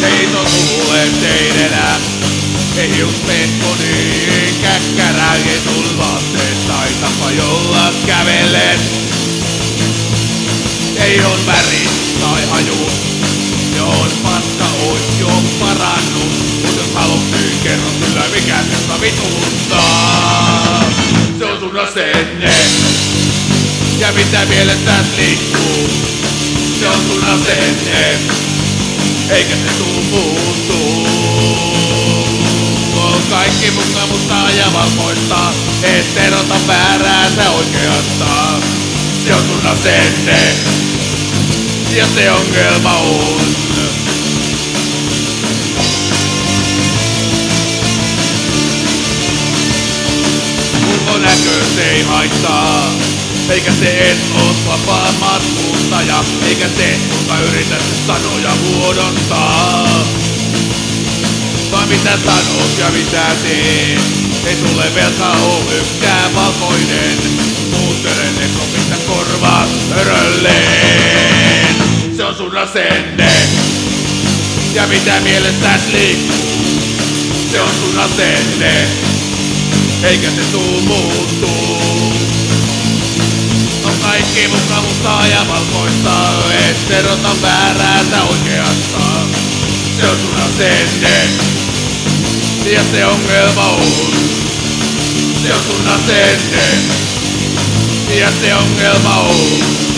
Avioliiton tulee seinänä. Ei just pekko niin käkkärä, ei sul vaatteet tai tapa jolla kävelet. Ei on väri tai haju, ja on paska ois jo parannut. Mut jos haluat niin kerro kyllä mikä sieltä vituttaa. Se on sun asenne, ja mitä mielestäs liikkuu. Se on sun asenne, eikä se tuu muuttuu. On kaikki muka musta ja valkoista, et erota väärää sä oikeasta. Se on sun asenne, ja se ongelma on. Ulkonäkö se ei haittaa, eikä se et oo vapaa matkustaja, eikä se, kuka yrität sanoja muodostaa. Vai mitä sanot ja mitä teet, ei tule velka oo yksikään valkoinen. Muuttelen eko mistä korvaat hörölleen. Se on sun asenne, ja mitä mielestäs liikkuu. Se on sun asenne, eikä se tuu muuttuu. Muka mustaa ja valkoista, et erota vääräästä oikeasta. Se on sun asenne, ja se ongelma on. Se on sun asenne, ja se ongelma on.